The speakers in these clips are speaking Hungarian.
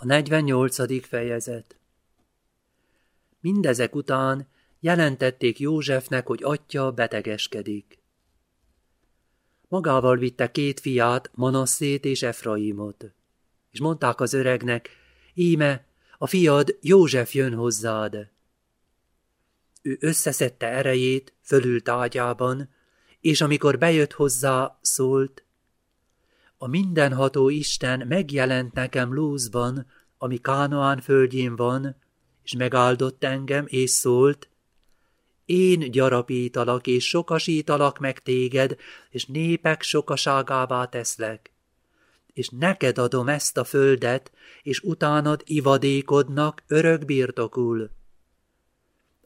A 48. fejezet Mindezek után jelentették Józsefnek, hogy atya betegeskedik. Magával vitte két fiát, Manasszét és Efraimot, és mondták az öregnek, íme, a fiad József jön hozzád. Ő összeszedte erejét, fölült ágyában, és amikor bejött hozzá, szólt, a mindenható Isten megjelent nekem Lúzban, ami Kánoán földjén van, és megáldott engem, és szólt, én gyarapítalak, és sokasítalak meg téged, és népek sokaságává teszlek. És neked adom ezt a földet, és utánad ivadékodnak örök birtokul.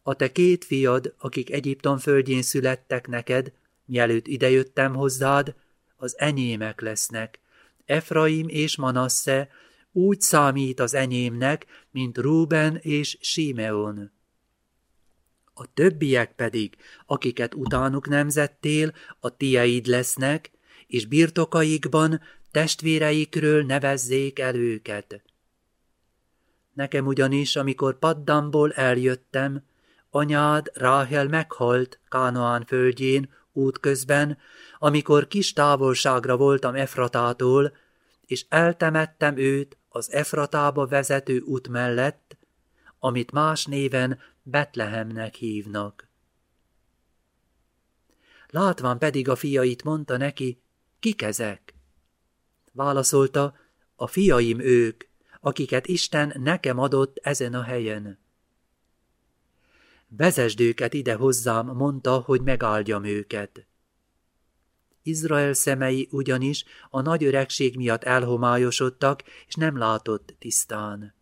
A te két fiad, akik Egyiptom földjén születtek neked, mielőtt idejöttem hozzád, az enyémek lesznek. Efraim és Manasse úgy számít az enyémnek, mint Ruben és Simeon. A többiek pedig, akiket utánuk nemzettél, a tieid lesznek, és birtokaikban testvéreikről nevezzék el őket. Nekem ugyanis, amikor Paddamból eljöttem, anyád Ráhel meghalt Kánoán földjén, útközben, amikor kis távolságra voltam Efratától, és eltemettem őt az Efratába vezető út mellett, amit más néven Betlehemnek hívnak. Látván pedig a fiait mondta neki, kik ezek? Válaszolta, a fiaim ők, akiket Isten nekem adott ezen a helyen. Vezesd őket ide hozzám, mondta, hogy megáldjam őket. Izrael szemei ugyanis a nagy öregség miatt elhomályosodtak, és nem látott tisztán.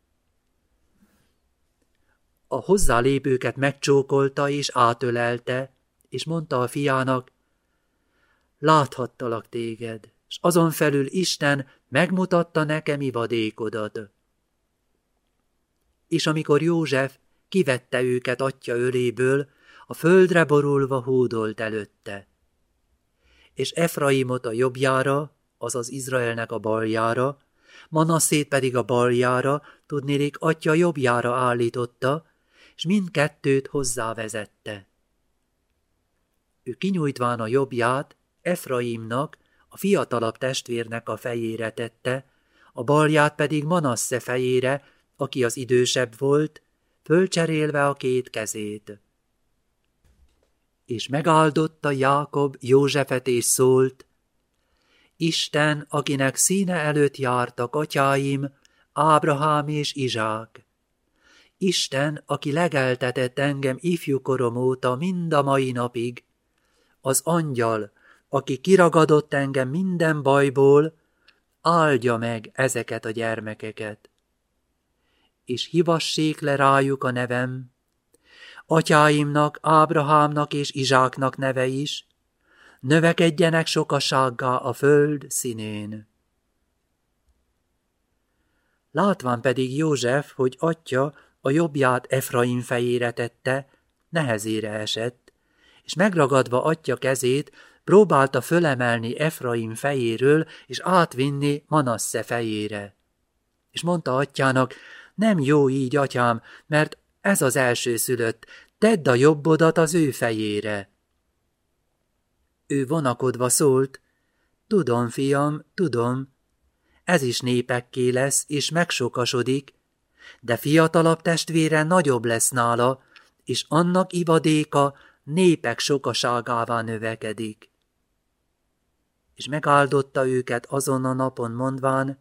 A hozzálépőket megcsókolta és átölelte, és mondta a fiának, láthattalak téged, és azon felül Isten megmutatta nekem ivadékodat. És amikor József kivette őket atya öléből, a földre borulva hódolt előtte. És Efraimot a jobbjára, azaz Izraelnek a baljára, Manasszét pedig a baljára, tudnélik atya jobbjára állította, és mindkettőt hozzávezette. Ő kinyújtván a jobbját Efraimnak, a fiatalabb testvérnek a fejére tette, a balját pedig Manasse fejére, aki az idősebb volt, fölcserélve a két kezét. És megáldotta Jákob Józsefet és szólt, Isten, akinek színe előtt jártak atyáim, Ábrahám és Izsák. Isten, aki legeltetett engem ifjúkorom óta mind a mai napig, az angyal, aki kiragadott engem minden bajból, áldja meg ezeket a gyermekeket és hivassék le rájuk a nevem, atyáimnak, Ábrahámnak és Izsáknak neve is, növekedjenek sokasággá a föld színén. Látván pedig József, hogy atya a jobbját Efraim fejére tette, nehezére esett, és megragadva atya kezét, próbálta fölemelni Efraim fejéről, és átvinni Manasse fejére. És mondta atyának, nem jó így, atyám, mert ez az első szülött, tedd a jobbodat az ő fejére. Ő vonakodva szólt, tudom, fiam, tudom, ez is népekké lesz, és megsokasodik, de fiatalabb testvére nagyobb lesz nála, és annak ivadéka népek sokaságává növekedik. És megáldotta őket azon a napon mondván,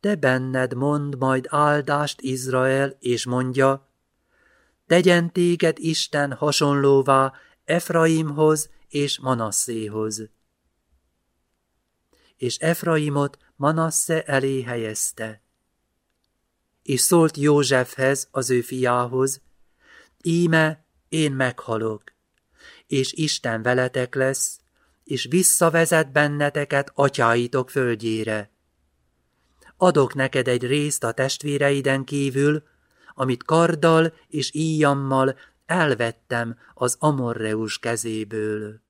te benned mond majd áldást Izrael, és mondja, tegyen téged Isten hasonlóvá Efraimhoz és Manasszéhoz. És Efraimot Manasse elé helyezte. És szólt Józsefhez, az ő fiához, íme én meghalok, és Isten veletek lesz, és visszavezet benneteket atyáitok földjére adok neked egy részt a testvéreiden kívül, amit karddal és íjammal elvettem az Amorreus kezéből.